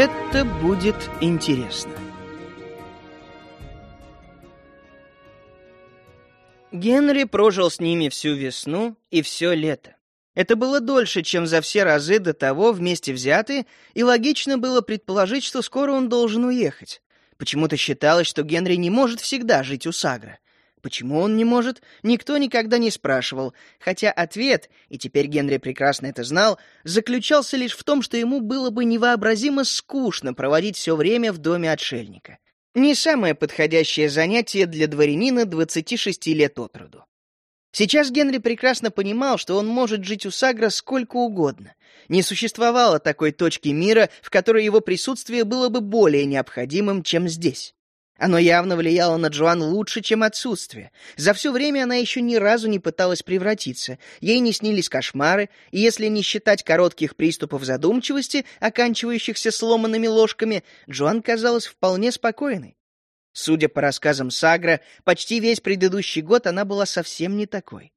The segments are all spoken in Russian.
Это будет интересно. Генри прожил с ними всю весну и все лето. Это было дольше, чем за все разы до того вместе взятые, и логично было предположить, что скоро он должен уехать. Почему-то считалось, что Генри не может всегда жить у Сагра. Почему он не может, никто никогда не спрашивал, хотя ответ, и теперь Генри прекрасно это знал, заключался лишь в том, что ему было бы невообразимо скучно проводить все время в доме отшельника. Не самое подходящее занятие для дворянина 26 лет от роду. Сейчас Генри прекрасно понимал, что он может жить у Сагра сколько угодно. Не существовало такой точки мира, в которой его присутствие было бы более необходимым, чем здесь. Оно явно влияло на Джоан лучше, чем отсутствие. За все время она еще ни разу не пыталась превратиться. Ей не снились кошмары, и если не считать коротких приступов задумчивости, оканчивающихся сломанными ложками, Джоан казалась вполне спокойной. Судя по рассказам Сагра, почти весь предыдущий год она была совсем не такой.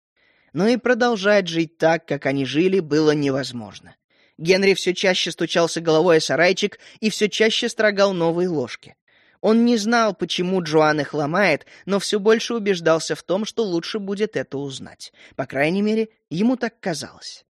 Но и продолжать жить так, как они жили, было невозможно. Генри все чаще стучался головой о сарайчик и все чаще строгал новые ложки. Он не знал, почему Джоан их ломает, но все больше убеждался в том, что лучше будет это узнать. По крайней мере, ему так казалось.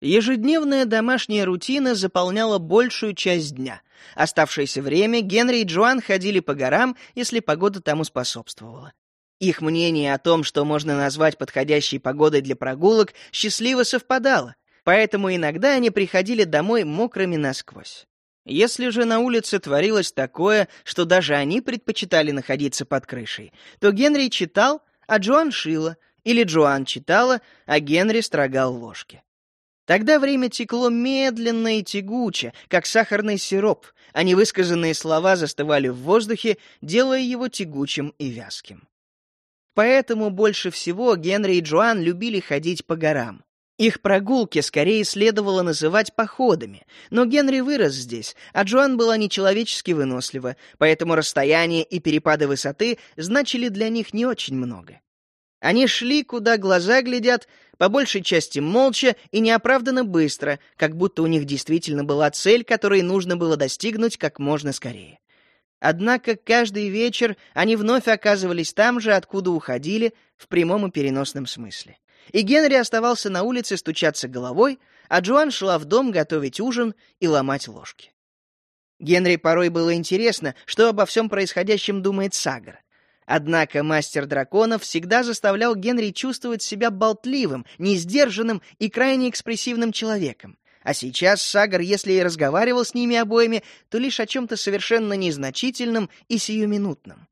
Ежедневная домашняя рутина заполняла большую часть дня. Оставшееся время Генри и Джоан ходили по горам, если погода тому способствовала. Их мнение о том, что можно назвать подходящей погодой для прогулок, счастливо совпадало, поэтому иногда они приходили домой мокрыми насквозь. Если же на улице творилось такое, что даже они предпочитали находиться под крышей, то Генри читал, а Джоан шила, или Джоан читала, а Генри строгал ложки. Тогда время текло медленно и тягуче, как сахарный сироп, а невысказанные слова застывали в воздухе, делая его тягучим и вязким. Поэтому больше всего Генри и Джоан любили ходить по горам. Их прогулки скорее следовало называть походами, но Генри вырос здесь, а Джоан была нечеловечески вынослива, поэтому расстояние и перепады высоты значили для них не очень много. Они шли, куда глаза глядят, по большей части молча и неоправданно быстро, как будто у них действительно была цель, которой нужно было достигнуть как можно скорее. Однако каждый вечер они вновь оказывались там же, откуда уходили, в прямом и переносном смысле и Генри оставался на улице стучаться головой, а Джоан шла в дом готовить ужин и ломать ложки. Генри порой было интересно, что обо всем происходящем думает Сагар. Однако мастер драконов всегда заставлял Генри чувствовать себя болтливым, несдержанным и крайне экспрессивным человеком. А сейчас Сагар, если и разговаривал с ними обоими, то лишь о чем-то совершенно незначительном и сиюминутном.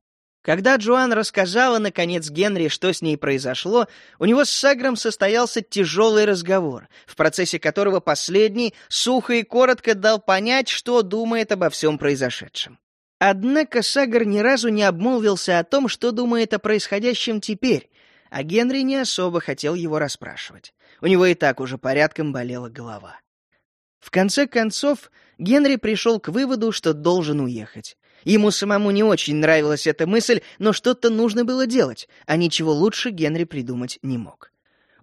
Когда Джоан рассказала, наконец, Генри, что с ней произошло, у него с Сагром состоялся тяжелый разговор, в процессе которого последний сухо и коротко дал понять, что думает обо всем произошедшем. Однако Сагар ни разу не обмолвился о том, что думает о происходящем теперь, а Генри не особо хотел его расспрашивать. У него и так уже порядком болела голова. В конце концов, Генри пришел к выводу, что должен уехать. Ему самому не очень нравилась эта мысль, но что-то нужно было делать, а ничего лучше Генри придумать не мог.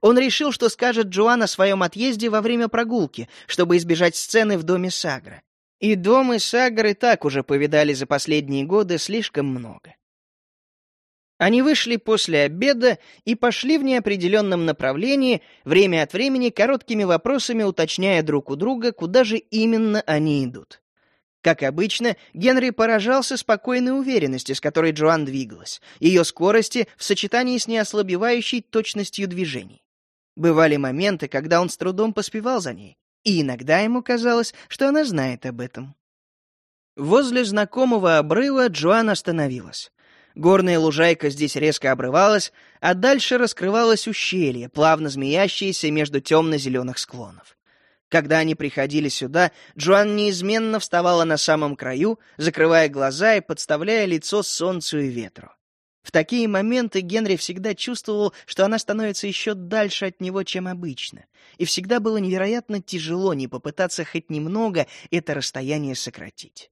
Он решил, что скажет Джоан о своем отъезде во время прогулки, чтобы избежать сцены в доме Сагра. И дом и Сагр и так уже повидали за последние годы слишком много. Они вышли после обеда и пошли в неопределенном направлении, время от времени короткими вопросами уточняя друг у друга, куда же именно они идут. Как обычно, Генри поражался спокойной уверенности, с которой Джоан двигалась, ее скорости в сочетании с неослабевающей точностью движений. Бывали моменты, когда он с трудом поспевал за ней, и иногда ему казалось, что она знает об этом. Возле знакомого обрыва Джоан остановилась. Горная лужайка здесь резко обрывалась, а дальше раскрывалось ущелье, плавно змеящееся между темно-зеленых склонов. Когда они приходили сюда, Джоан неизменно вставала на самом краю, закрывая глаза и подставляя лицо солнцу и ветру. В такие моменты Генри всегда чувствовал, что она становится еще дальше от него, чем обычно, и всегда было невероятно тяжело не попытаться хоть немного это расстояние сократить.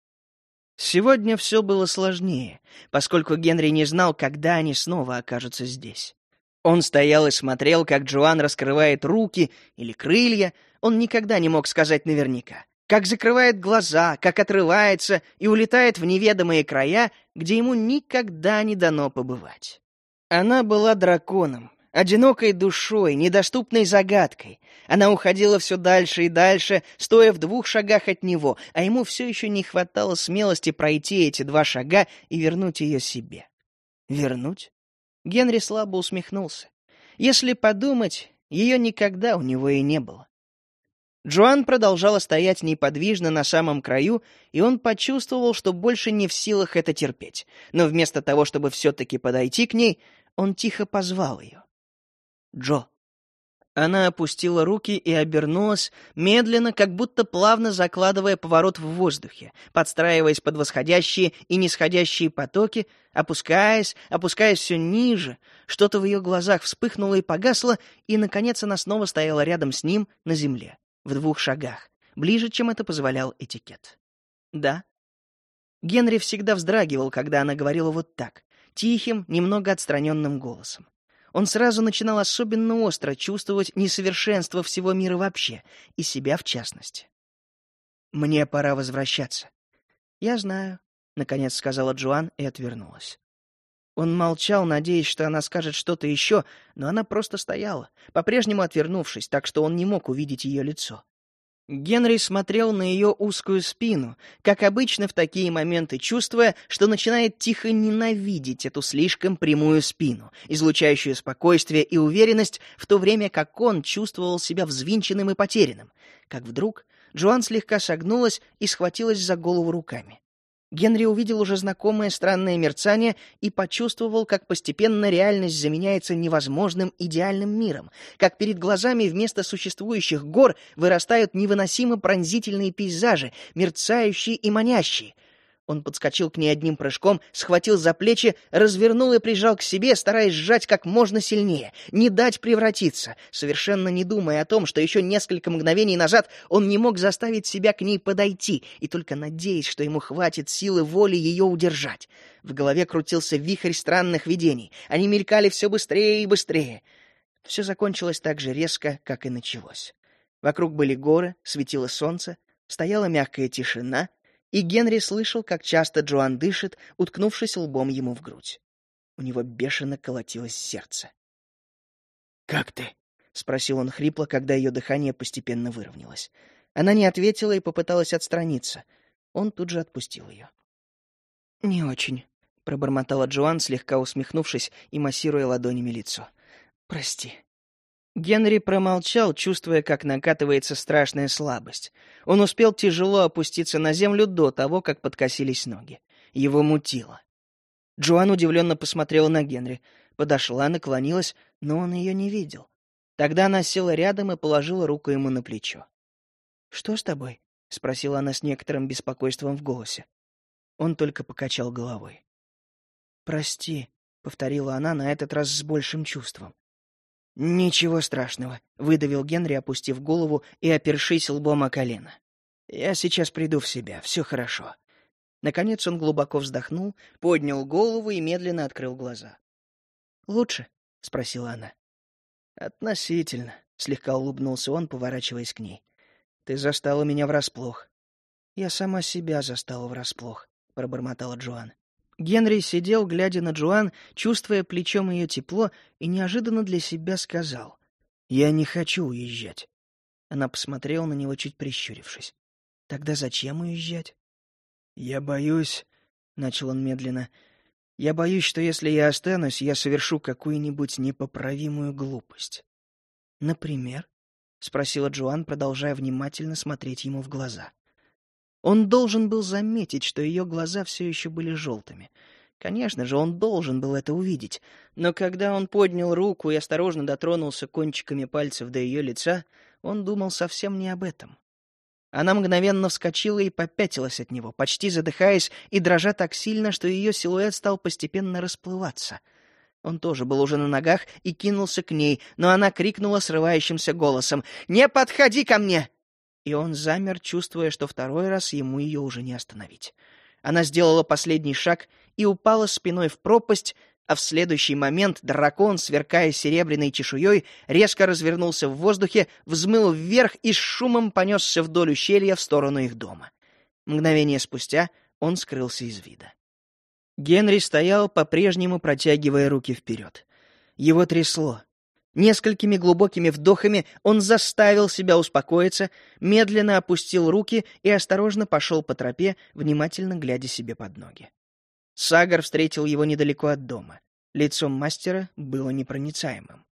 Сегодня все было сложнее, поскольку Генри не знал, когда они снова окажутся здесь. Он стоял и смотрел, как Джоан раскрывает руки или крылья, он никогда не мог сказать наверняка. как закрывает глаза, как отрывается и улетает в неведомые края, где ему никогда не дано побывать. Она была драконом, одинокой душой, недоступной загадкой. Она уходила все дальше и дальше, стоя в двух шагах от него, а ему все еще не хватало смелости пройти эти два шага и вернуть ее себе. Вернуть? Генри слабо усмехнулся. Если подумать, ее никогда у него и не было. Джоан продолжала стоять неподвижно на самом краю, и он почувствовал, что больше не в силах это терпеть. Но вместо того, чтобы все-таки подойти к ней, он тихо позвал ее. «Джо». Она опустила руки и обернулась, медленно, как будто плавно закладывая поворот в воздухе, подстраиваясь под восходящие и нисходящие потоки, опускаясь, опускаясь все ниже. Что-то в ее глазах вспыхнуло и погасло, и, наконец, она снова стояла рядом с ним на земле в двух шагах, ближе, чем это позволял этикет. «Да». Генри всегда вздрагивал, когда она говорила вот так, тихим, немного отстраненным голосом. Он сразу начинал особенно остро чувствовать несовершенство всего мира вообще, и себя в частности. «Мне пора возвращаться». «Я знаю», — наконец сказала Джоан и отвернулась. Он молчал, надеясь, что она скажет что-то еще, но она просто стояла, по-прежнему отвернувшись, так что он не мог увидеть ее лицо. Генри смотрел на ее узкую спину, как обычно в такие моменты чувствуя, что начинает тихо ненавидеть эту слишком прямую спину, излучающую спокойствие и уверенность, в то время как он чувствовал себя взвинченным и потерянным. Как вдруг Джоан слегка согнулась и схватилась за голову руками. Генри увидел уже знакомое странное мерцание и почувствовал, как постепенно реальность заменяется невозможным идеальным миром, как перед глазами вместо существующих гор вырастают невыносимо пронзительные пейзажи, мерцающие и манящие — он подскочил к ней одним прыжком, схватил за плечи, развернул и прижал к себе, стараясь сжать как можно сильнее, не дать превратиться, совершенно не думая о том, что еще несколько мгновений назад он не мог заставить себя к ней подойти, и только надеясь, что ему хватит силы воли ее удержать. В голове крутился вихрь странных видений. Они мелькали все быстрее и быстрее. Все закончилось так же резко, как и началось. Вокруг были горы, светило солнце, стояла мягкая тишина — и Генри слышал, как часто Джоан дышит, уткнувшись лбом ему в грудь. У него бешено колотилось сердце. «Как ты?» — спросил он хрипло, когда ее дыхание постепенно выровнялось. Она не ответила и попыталась отстраниться. Он тут же отпустил ее. «Не очень», — пробормотала Джоан, слегка усмехнувшись и массируя ладонями лицо. «Прости». Генри промолчал, чувствуя, как накатывается страшная слабость. Он успел тяжело опуститься на землю до того, как подкосились ноги. Его мутило. Джоан удивленно посмотрела на Генри. Подошла, наклонилась, но он ее не видел. Тогда она села рядом и положила руку ему на плечо. «Что с тобой?» — спросила она с некоторым беспокойством в голосе. Он только покачал головой. «Прости», — повторила она на этот раз с большим чувством. «Ничего страшного», — выдавил Генри, опустив голову и опершись лбом о колено. «Я сейчас приду в себя, все хорошо». Наконец он глубоко вздохнул, поднял голову и медленно открыл глаза. «Лучше?» — спросила она. «Относительно», — слегка улыбнулся он, поворачиваясь к ней. «Ты застала меня врасплох». «Я сама себя застала врасплох», — пробормотала Джоан. Генри сидел, глядя на Джоан, чувствуя плечом ее тепло, и неожиданно для себя сказал. «Я не хочу уезжать». Она посмотрела на него, чуть прищурившись. «Тогда зачем уезжать?» «Я боюсь...» — начал он медленно. «Я боюсь, что если я останусь, я совершу какую-нибудь непоправимую глупость». «Например?» — спросила Джоан, продолжая внимательно смотреть ему в глаза. Он должен был заметить, что ее глаза все еще были желтыми. Конечно же, он должен был это увидеть. Но когда он поднял руку и осторожно дотронулся кончиками пальцев до ее лица, он думал совсем не об этом. Она мгновенно вскочила и попятилась от него, почти задыхаясь и дрожа так сильно, что ее силуэт стал постепенно расплываться. Он тоже был уже на ногах и кинулся к ней, но она крикнула срывающимся голосом «Не подходи ко мне!» И он замер, чувствуя, что второй раз ему ее уже не остановить. Она сделала последний шаг и упала спиной в пропасть, а в следующий момент дракон, сверкая серебряной чешуей, резко развернулся в воздухе, взмыл вверх и с шумом понесся вдоль ущелья в сторону их дома. Мгновение спустя он скрылся из вида. Генри стоял, по-прежнему протягивая руки вперед. Его трясло. Несколькими глубокими вдохами он заставил себя успокоиться, медленно опустил руки и осторожно пошел по тропе, внимательно глядя себе под ноги. Сагар встретил его недалеко от дома. Лицо мастера было непроницаемым.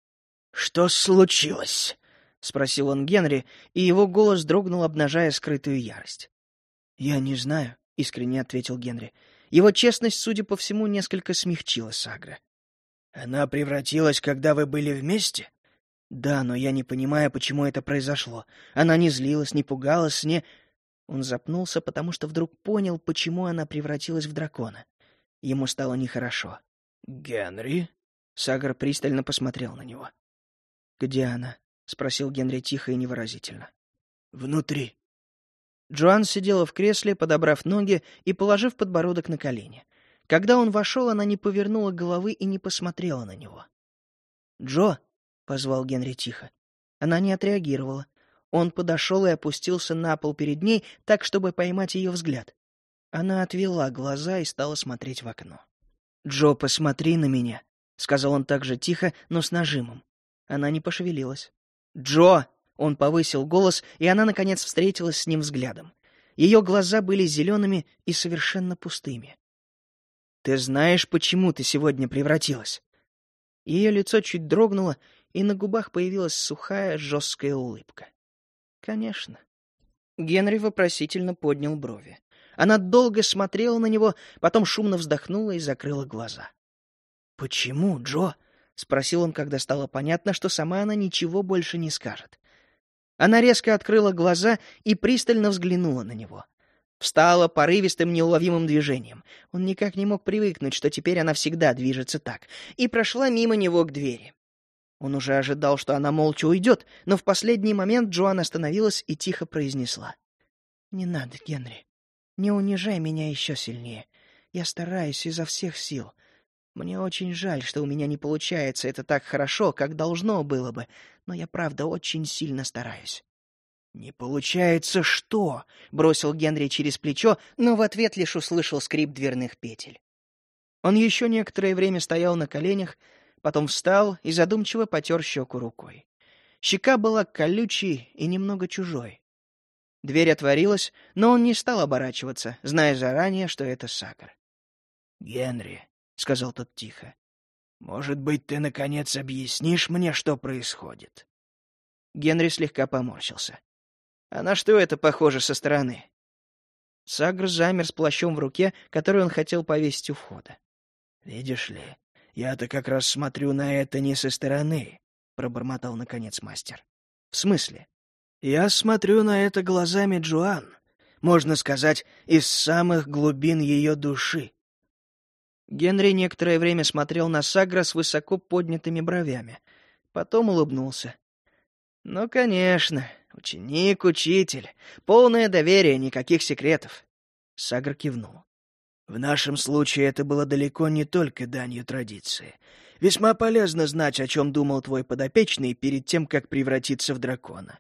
«Что случилось?» — спросил он Генри, и его голос дрогнул, обнажая скрытую ярость. «Я не знаю», — искренне ответил Генри. Его честность, судя по всему, несколько смягчила Сагра. «Она превратилась, когда вы были вместе?» «Да, но я не понимаю, почему это произошло. Она не злилась, не пугалась, не...» Он запнулся, потому что вдруг понял, почему она превратилась в дракона. Ему стало нехорошо. «Генри?» Сагар пристально посмотрел на него. «Где она?» — спросил Генри тихо и невыразительно. «Внутри». Джоан сидела в кресле, подобрав ноги и положив подбородок на колени. Когда он вошел, она не повернула головы и не посмотрела на него. «Джо!» — позвал Генри тихо. Она не отреагировала. Он подошел и опустился на пол перед ней, так, чтобы поймать ее взгляд. Она отвела глаза и стала смотреть в окно. «Джо, посмотри на меня», — сказал он так же тихо, но с нажимом. Она не пошевелилась. «Джо!» — он повысил голос, и она, наконец, встретилась с ним взглядом. Ее глаза были зелеными и совершенно пустыми. «Ты знаешь, почему ты сегодня превратилась?» Ее лицо чуть дрогнуло, и на губах появилась сухая, жесткая улыбка. «Конечно». Генри вопросительно поднял брови. Она долго смотрела на него, потом шумно вздохнула и закрыла глаза. «Почему, Джо?» — спросил он, когда стало понятно, что сама она ничего больше не скажет. Она резко открыла глаза и пристально взглянула на него. Встала порывистым, неуловимым движением. Он никак не мог привыкнуть, что теперь она всегда движется так, и прошла мимо него к двери. Он уже ожидал, что она молча уйдет, но в последний момент Джоан остановилась и тихо произнесла. «Не надо, Генри. Не унижай меня еще сильнее. Я стараюсь изо всех сил. Мне очень жаль, что у меня не получается это так хорошо, как должно было бы, но я правда очень сильно стараюсь. «Не получается что?» — бросил Генри через плечо, но в ответ лишь услышал скрип дверных петель. Он еще некоторое время стоял на коленях, потом встал и задумчиво потер щеку рукой. Щека была колючей и немного чужой. Дверь отворилась, но он не стал оборачиваться, зная заранее, что это Сакар. «Генри», — сказал тот тихо, — «может быть, ты, наконец, объяснишь мне, что происходит?» Генри слегка поморщился. «А на что это похоже со стороны?» Сагр замер с плащом в руке, который он хотел повесить у входа. «Видишь ли, я-то как раз смотрю на это не со стороны», — пробормотал наконец мастер. «В смысле?» Я смотрю на это глазами Джоан, можно сказать, из самых глубин ее души. Генри некоторое время смотрел на Сагра с высоко поднятыми бровями. Потом улыбнулся. «Ну, конечно, ученик-учитель. Полное доверие, никаких секретов». Сагр кивнул. «В нашем случае это было далеко не только данью традиции. Весьма полезно знать, о чем думал твой подопечный перед тем, как превратиться в дракона.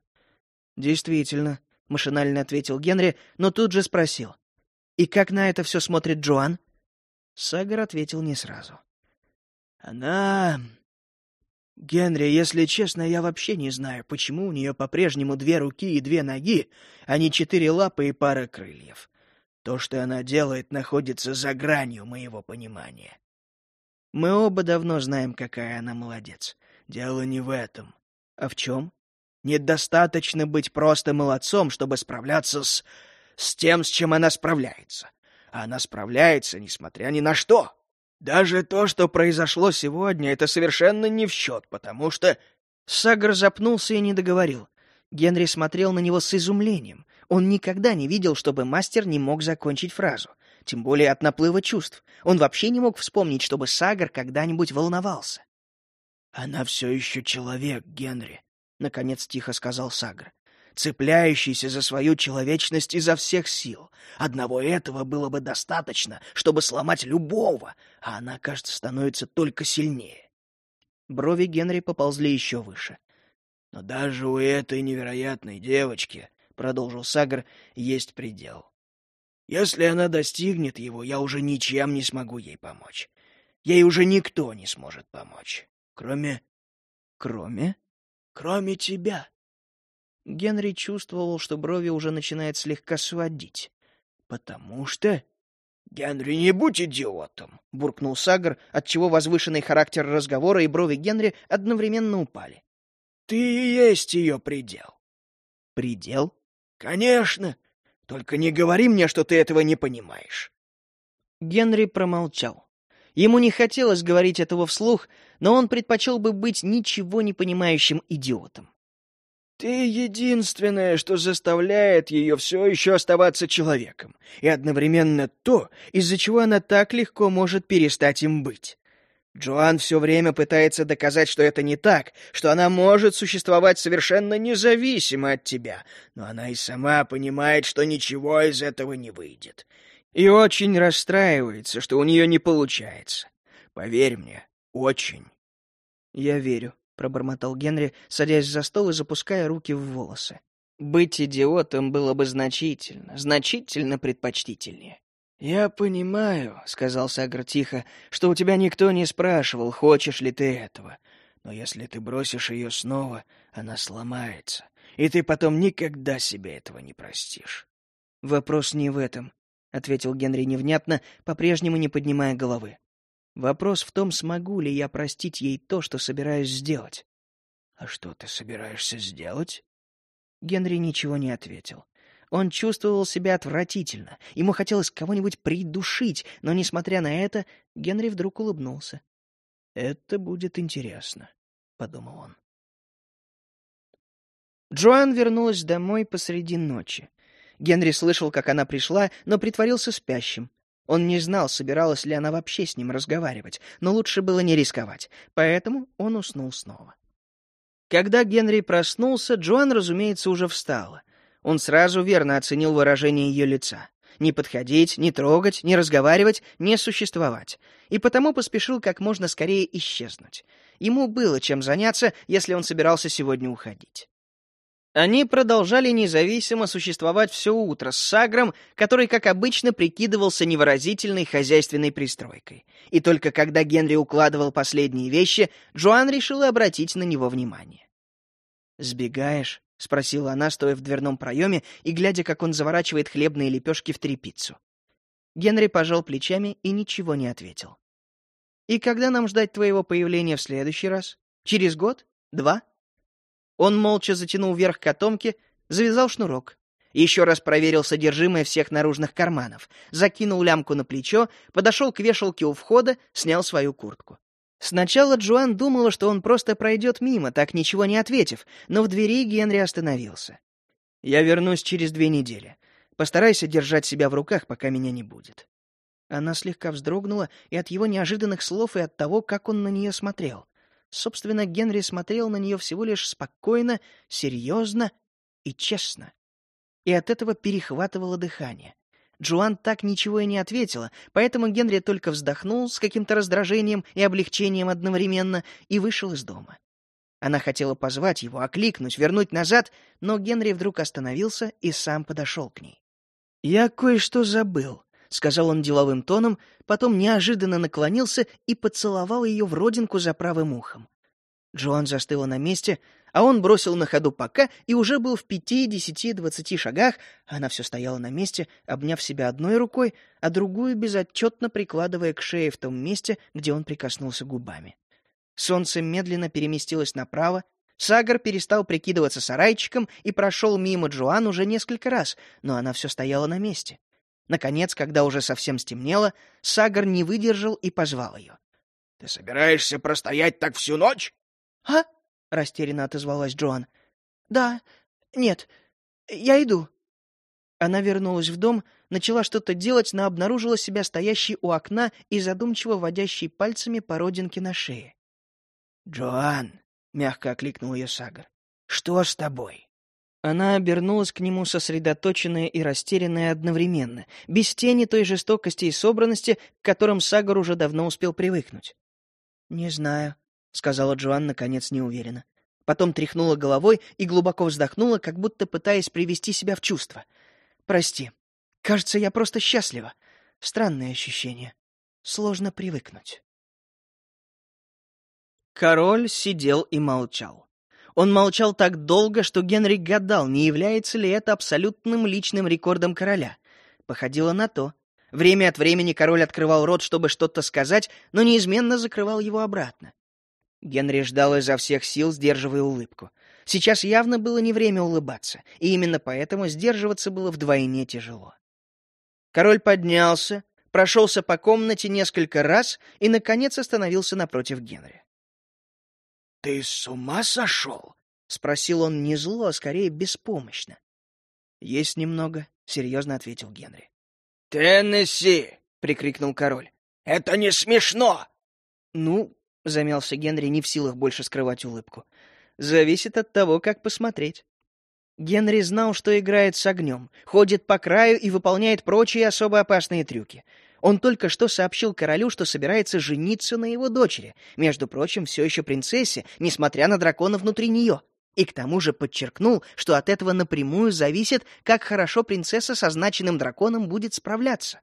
«Действительно», — машинально ответил Генри, но тут же спросил. «И как на это все смотрит Джоан?» Сагар ответил не сразу. «Она...» «Генри, если честно, я вообще не знаю, почему у нее по-прежнему две руки и две ноги, а не четыре лапы и пара крыльев. То, что она делает, находится за гранью моего понимания. Мы оба давно знаем, какая она молодец. Дело не в этом. А в чем? Недостаточно быть просто молодцом, чтобы справляться с... с тем, с чем она справляется. А она справляется, несмотря ни на что. Даже то, что произошло сегодня, это совершенно не в счет, потому что... Сагр запнулся и не договорил. Генри смотрел на него с изумлением. Он никогда не видел, чтобы мастер не мог закончить фразу. Тем более от наплыва чувств. Он вообще не мог вспомнить, чтобы Сагр когда-нибудь волновался. «Она все еще человек, Генри», — наконец тихо сказал Сагр. Цепляющийся за свою человечность изо всех сил. Одного этого было бы достаточно, чтобы сломать любого, а она, кажется, становится только сильнее. Брови Генри поползли еще выше. «Но даже у этой невероятной девочки, — продолжил Сагар, — есть предел. Если она достигнет его, я уже ничем не смогу ей помочь. Ей уже никто не сможет помочь. Кроме... Кроме? Кроме тебя. Генри чувствовал, что брови уже начинает слегка сводить. Потому что... «Генри, не будь идиотом!» — буркнул Сагар, отчего возвышенный характер разговора и брови Генри одновременно упали. «Ты и есть ее предел». «Предел?» «Конечно! Только не говори мне, что ты этого не понимаешь». Генри промолчал. Ему не хотелось говорить этого вслух, но он предпочел бы быть ничего не понимающим идиотом. Ты единственное, что заставляет ее все еще оставаться человеком, и одновременно то, из-за чего она так легко может перестать им быть. Джоан все время пытается доказать, что это не так, что она может существовать совершенно независимо от тебя, но она и сама понимает, что ничего из этого не выйдет. И очень расстраивается, что у нее не получается. Поверь мне, очень. Я верю. — пробормотал Генри, садясь за стол и запуская руки в волосы. «Быть идиотом было бы значительно, значительно предпочтительнее». «Я понимаю», — сказал Сагр тихо, — «что у тебя никто не спрашивал, хочешь ли ты этого. Но если ты бросишь ее снова, она сломается, и ты потом никогда себе этого не простишь». «Вопрос не в этом», — ответил Генри невнятно, по-прежнему не поднимая головы. Вопрос в том, смогу ли я простить ей то, что собираюсь сделать. — А что ты собираешься сделать? Генри ничего не ответил. Он чувствовал себя отвратительно. Ему хотелось кого-нибудь придушить, но, несмотря на это, Генри вдруг улыбнулся. «Это будет интересно», — подумал он. Джоан вернулась домой посреди ночи. Генри слышал, как она пришла, но притворился спящим. Он не знал, собиралась ли она вообще с ним разговаривать, но лучше было не рисковать, поэтому он уснул снова. Когда Генри проснулся, Джоан, разумеется, уже встала. Он сразу верно оценил выражение ее лица. Не подходить, не трогать, не разговаривать, не существовать. И потому поспешил как можно скорее исчезнуть. Ему было чем заняться, если он собирался сегодня уходить. Они продолжали независимо существовать все утро с Сагром, который, как обычно, прикидывался невыразительной хозяйственной пристройкой. И только когда Генри укладывал последние вещи, Джоан решила обратить на него внимание. «Сбегаешь?» — спросила она, стоя в дверном проеме и глядя, как он заворачивает хлебные лепешки в трепицу. Генри пожал плечами и ничего не ответил. «И когда нам ждать твоего появления в следующий раз? Через год? Два?» Он молча затянул вверх котомки, завязал шнурок. Еще раз проверил содержимое всех наружных карманов, закинул лямку на плечо, подошел к вешалке у входа, снял свою куртку. Сначала Джоан думала, что он просто пройдет мимо, так ничего не ответив, но в двери Генри остановился. «Я вернусь через две недели. Постарайся держать себя в руках, пока меня не будет». Она слегка вздрогнула и от его неожиданных слов, и от того, как он на нее смотрел. Собственно, Генри смотрел на нее всего лишь спокойно, серьезно и честно. И от этого перехватывало дыхание. Джоан так ничего и не ответила, поэтому Генри только вздохнул с каким-то раздражением и облегчением одновременно и вышел из дома. Она хотела позвать его, окликнуть, вернуть назад, но Генри вдруг остановился и сам подошел к ней. «Я кое-что забыл», — сказал он деловым тоном, потом неожиданно наклонился и поцеловал ее в родинку за правым ухом. Джоан застыла на месте, а он бросил на ходу пока и уже был в пяти, десяти, двадцати шагах, она все стояла на месте, обняв себя одной рукой, а другую безотчетно прикладывая к шее в том месте, где он прикоснулся губами. Солнце медленно переместилось направо, Сагар перестал прикидываться сарайчиком и прошел мимо Джоан уже несколько раз, но она все стояла на месте. Наконец, когда уже совсем стемнело, Сагар не выдержал и позвал ее. — Ты собираешься простоять так всю ночь? — А? — растерянно отозвалась Джоан. — Да. Нет. Я иду. Она вернулась в дом, начала что-то делать, но обнаружила себя стоящей у окна и задумчиво водящей пальцами по родинке на шее. — Джоан, — мягко окликнул ее Сагар, — что с тобой? Она обернулась к нему сосредоточенная и растерянная одновременно, без тени той жестокости и собранности, к которым Сагар уже давно успел привыкнуть. «Не знаю», — сказала Джоан наконец неуверенно. Потом тряхнула головой и глубоко вздохнула, как будто пытаясь привести себя в чувство. «Прости. Кажется, я просто счастлива. Странное ощущение. Сложно привыкнуть». Король сидел и молчал. Он молчал так долго, что Генри гадал, не является ли это абсолютным личным рекордом короля. Походило на то. Время от времени король открывал рот, чтобы что-то сказать, но неизменно закрывал его обратно. Генри ждал изо всех сил, сдерживая улыбку. Сейчас явно было не время улыбаться, и именно поэтому сдерживаться было вдвойне тяжело. Король поднялся, прошелся по комнате несколько раз и, наконец, остановился напротив Генри. «Ты с ума сошел?» — спросил он не зло, а скорее беспомощно. «Есть немного», — серьезно ответил Генри. «Теннесси!» — прикрикнул король. «Это не смешно!» «Ну», — замялся Генри, не в силах больше скрывать улыбку, — «зависит от того, как посмотреть». Генри знал, что играет с огнем, ходит по краю и выполняет прочие особо опасные трюки — он только что сообщил королю, что собирается жениться на его дочери, между прочим, все еще принцессе, несмотря на дракона внутри нее. И к тому же подчеркнул, что от этого напрямую зависит, как хорошо принцесса со значенным драконом будет справляться.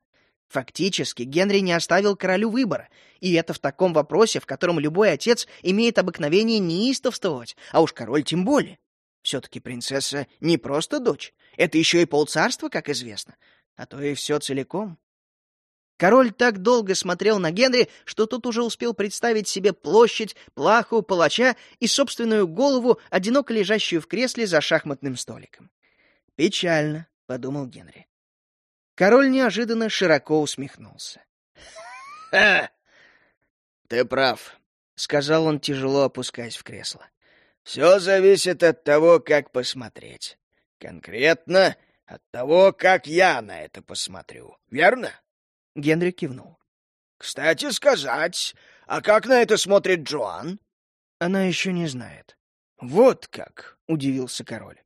Фактически, Генри не оставил королю выбора, и это в таком вопросе, в котором любой отец имеет обыкновение неистовствовать, а уж король тем более. Все-таки принцесса не просто дочь, это еще и полцарства, как известно, а то и все целиком. Король так долго смотрел на Генри, что тот уже успел представить себе площадь, плаху, палача и собственную голову, одиноко лежащую в кресле за шахматным столиком. «Печально», — подумал Генри. Король неожиданно широко усмехнулся. «Ха! Ты прав», — сказал он, тяжело опускаясь в кресло. «Все зависит от того, как посмотреть. Конкретно от того, как я на это посмотрю. Верно?» Генри кивнул. «Кстати сказать, а как на это смотрит Джоан?» «Она еще не знает». «Вот как!» — удивился король.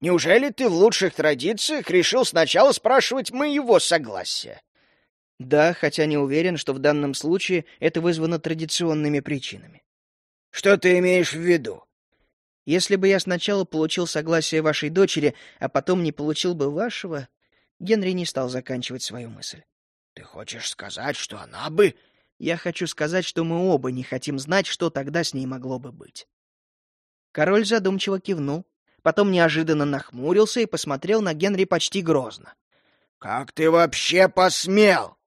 «Неужели ты в лучших традициях решил сначала спрашивать моего согласия?» «Да, хотя не уверен, что в данном случае это вызвано традиционными причинами». «Что ты имеешь в виду?» «Если бы я сначала получил согласие вашей дочери, а потом не получил бы вашего...» Генри не стал заканчивать свою мысль. Ты хочешь сказать, что она бы... Я хочу сказать, что мы оба не хотим знать, что тогда с ней могло бы быть. Король задумчиво кивнул, потом неожиданно нахмурился и посмотрел на Генри почти грозно. «Как ты вообще посмел?»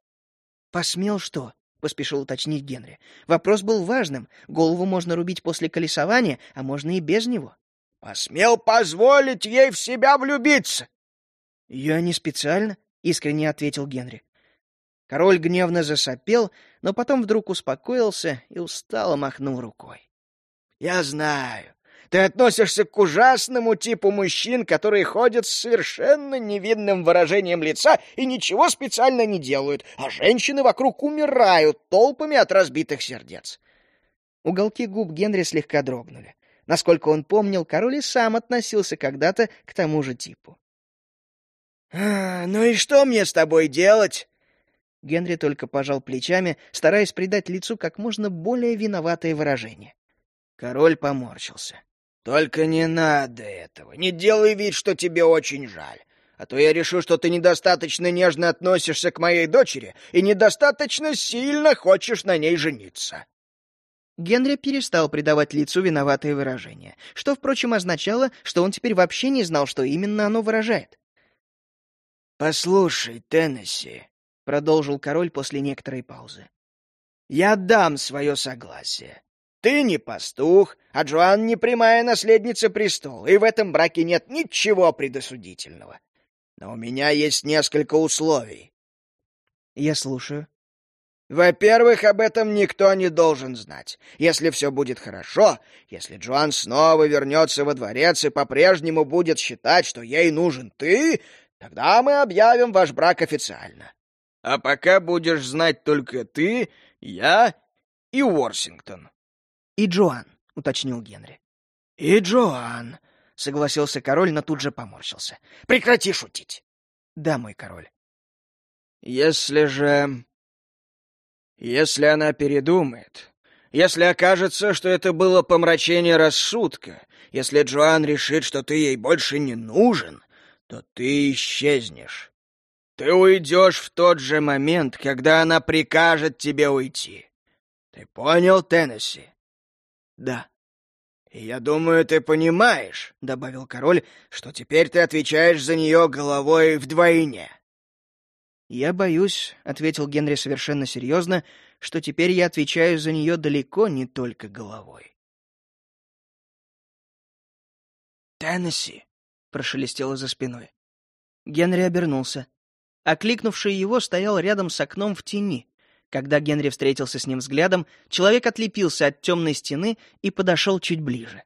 «Посмел что?» — поспешил уточнить Генри. Вопрос был важным. Голову можно рубить после колесования, а можно и без него. «Посмел позволить ей в себя влюбиться?» «Я не специально», — искренне ответил Генри. Король гневно засопел, но потом вдруг успокоился и устало махнул рукой. «Я знаю. Ты относишься к ужасному типу мужчин, которые ходят с совершенно невинным выражением лица и ничего специально не делают, а женщины вокруг умирают толпами от разбитых сердец». Уголки губ Генри слегка дрогнули. Насколько он помнил, король и сам относился когда-то к тому же типу. «А, «Ну и что мне с тобой делать?» Генри только пожал плечами, стараясь придать лицу как можно более виноватое выражение. Король поморщился. «Только не надо этого. Не делай вид, что тебе очень жаль. А то я решу, что ты недостаточно нежно относишься к моей дочери и недостаточно сильно хочешь на ней жениться». Генри перестал придавать лицу виноватое выражение, что, впрочем, означало, что он теперь вообще не знал, что именно оно выражает. «Послушай, Теннесси», — продолжил король после некоторой паузы. «Я дам свое согласие. Ты не пастух, а Джоан не прямая наследница престола, и в этом браке нет ничего предосудительного. Но у меня есть несколько условий». «Я слушаю». Во-первых, об этом никто не должен знать. Если все будет хорошо, если Джоан снова вернется во дворец и по-прежнему будет считать, что ей нужен ты, тогда мы объявим ваш брак официально. А пока будешь знать только ты, я и Уорсингтон. — И Джоан, — уточнил Генри. — И Джоан, — согласился король, но тут же поморщился. «Прекрати шутить!» «Да, мой король». «Если же... Если она передумает, если окажется, что это было помрачение рассудка, если Джоан решит, что ты ей больше не нужен, то ты исчезнешь. Ты уйдешь в тот же момент, когда она прикажет тебе уйти. Ты понял, Теннесси? Да. И я думаю, ты понимаешь, — добавил король, — что теперь ты отвечаешь за нее головой вдвойне. «Я боюсь», — ответил Генри совершенно серьезно, — «что теперь я отвечаю за нее далеко не только головой». «Теннесси», — прошелестело за спиной. Генри обернулся. Окликнувший его стоял рядом с окном в тени. Когда Генри встретился с ним взглядом, человек отлепился от темной стены и подошел чуть ближе.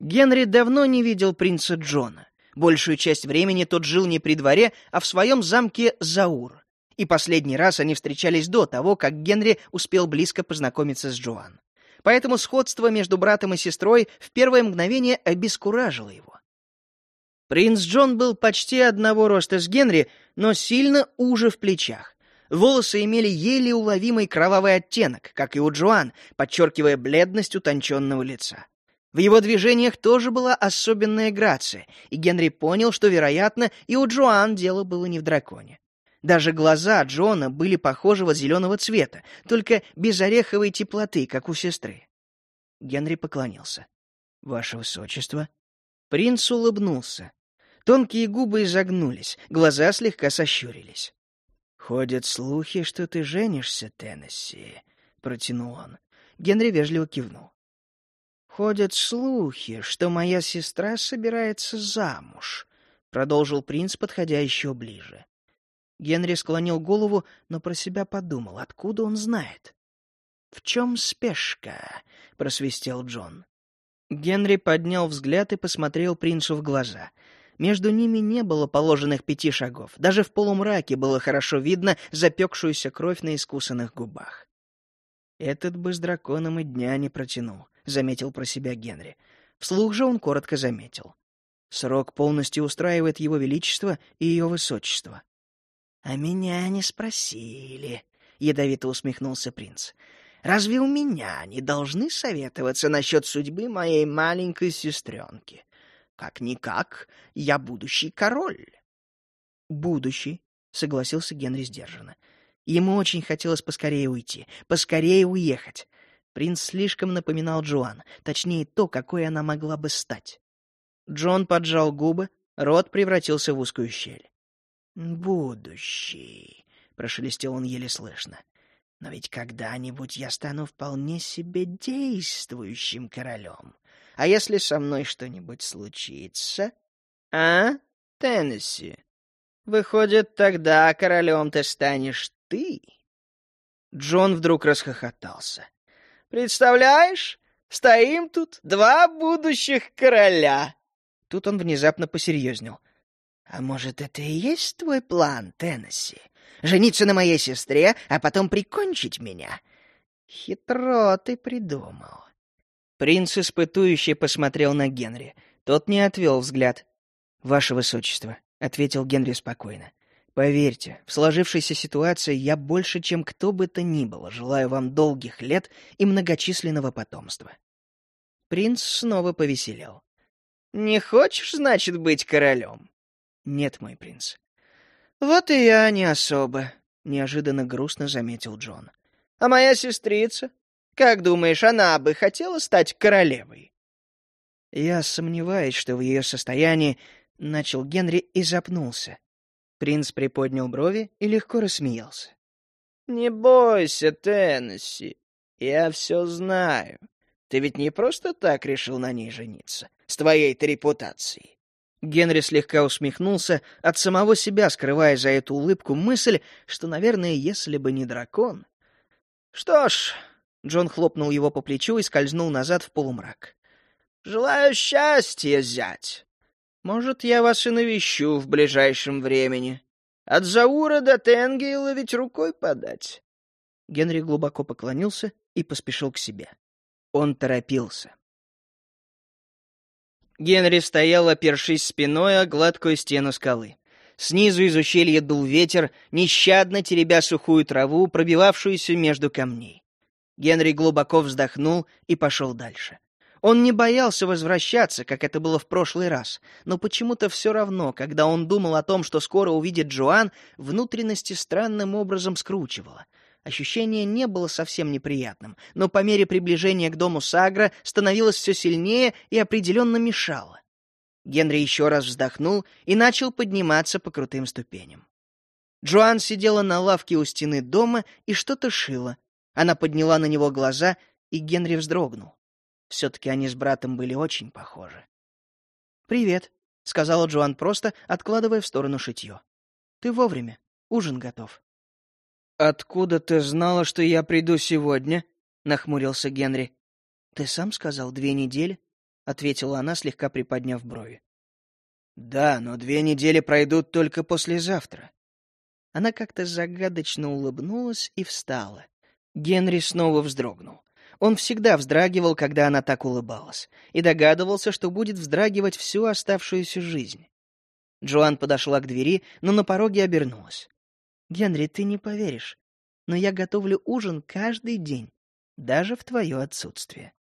Генри давно не видел принца Джона. Большую часть времени тот жил не при дворе, а в своем замке Заур. И последний раз они встречались до того, как Генри успел близко познакомиться с Джоан. Поэтому сходство между братом и сестрой в первое мгновение обескуражило его. Принц Джон был почти одного роста с Генри, но сильно уже в плечах. Волосы имели еле уловимый кровавый оттенок, как и у Джоан, подчеркивая бледность утонченного лица. В его движениях тоже была особенная грация, и Генри понял, что, вероятно, и у Джоан дело было не в драконе. Даже глаза Джона были похожего зеленого цвета, только без ореховой теплоты, как у сестры. Генри поклонился. «Ваше высочество». Принц улыбнулся. Тонкие губы изогнулись, глаза слегка сощурились. «Ходят слухи, что ты женишься, Теннесси», — протянул он. Генри вежливо кивнул. «Ходят слухи, что моя сестра собирается замуж», — продолжил принц, подходя еще ближе. Генри склонил голову, но про себя подумал, откуда он знает. «В чем спешка?» — просвистел Джон. Генри поднял взгляд и посмотрел принцу в глаза — между ними не было положенных пяти шагов. Даже в полумраке было хорошо видно запекшуюся кровь на искусанных губах. «Этот бы с драконом и дня не протянул», — заметил про себя Генри. Вслух же он коротко заметил. «Срок полностью устраивает его величество и ее высочество». «А меня не спросили», — ядовито усмехнулся принц. «Разве у меня не должны советоваться насчет судьбы моей маленькой сестренки? Как-никак, я будущий король. Будущий, согласился Генри сдержанно. Ему очень хотелось поскорее уйти, поскорее уехать. Принц слишком напоминал Джоан, точнее то, какой она могла бы стать. Джон поджал губы, рот превратился в узкую щель. «Будущий», — прошелестел он еле слышно. «Но ведь когда-нибудь я стану вполне себе действующим королем. А если со мной что-нибудь случится? А, Теннесси? Выходит, тогда королем ты станешь ты? Джон вдруг расхохотался. Представляешь, стоим тут два будущих короля. Тут он внезапно посерьезнел. А может, это и есть твой план, Теннесси? Жениться на моей сестре, а потом прикончить меня? Хитро ты придумал. Принц испытующе посмотрел на Генри. Тот не отвел взгляд. «Ваше высочество», — ответил Генри спокойно. «Поверьте, в сложившейся ситуации я больше, чем кто бы то ни было, желаю вам долгих лет и многочисленного потомства». Принц снова повеселел. «Не хочешь, значит, быть королем?» «Нет, мой принц». «Вот и я не особо», — неожиданно грустно заметил Джон. «А моя сестрица? Как думаешь, она бы хотела стать королевой?» «Я сомневаюсь, что в ее состоянии...» — начал Генри и запнулся. Принц приподнял брови и легко рассмеялся. «Не бойся, Теннесси, я все знаю. Ты ведь не просто так решил на ней жениться, с твоей-то репутацией». Генри слегка усмехнулся, от самого себя скрывая за эту улыбку мысль, что, наверное, если бы не дракон... Что ж, Джон хлопнул его по плечу и скользнул назад в полумрак. «Желаю счастья, зять! Может, я вас и навещу в ближайшем времени. От Заура до Тенгейла ведь рукой подать». Генри глубоко поклонился и поспешил к себе. Он торопился. Генри стоял, опершись спиной о гладкую стену скалы. Снизу из ущелья дул ветер, нещадно теребя сухую траву, пробивавшуюся между камней. Генри глубоко вздохнул и пошел дальше. Он не боялся возвращаться, как это было в прошлый раз, но почему-то все равно, когда он думал о том, что скоро увидит Джоан, внутренности странным образом скручивало. Ощущение не было совсем неприятным, но по мере приближения к дому Сагра становилось все сильнее и определенно мешало. Генри еще раз вздохнул и начал подниматься по крутым ступеням. Джоан сидела на лавке у стены дома и что-то шила. Она подняла на него глаза, и Генри вздрогнул. Все-таки они с братом были очень похожи. «Привет», — сказала Джоан просто, откладывая в сторону шитье. «Ты вовремя. Ужин готов». «Откуда ты знала, что я приду сегодня?» — нахмурился Генри. «Ты сам сказал две недели?» — ответила она, слегка приподняв брови. «Да, но две недели пройдут только послезавтра». Она как-то загадочно улыбнулась и встала. Генри снова вздрогнул. Он всегда вздрагивал, когда она так улыбалась, и догадывался, что будет вздрагивать всю оставшуюся жизнь. Джоан подошла к двери, но на пороге обернулась. «Генри, ты не поверишь, но я готовлю ужин каждый день, даже в твое отсутствие».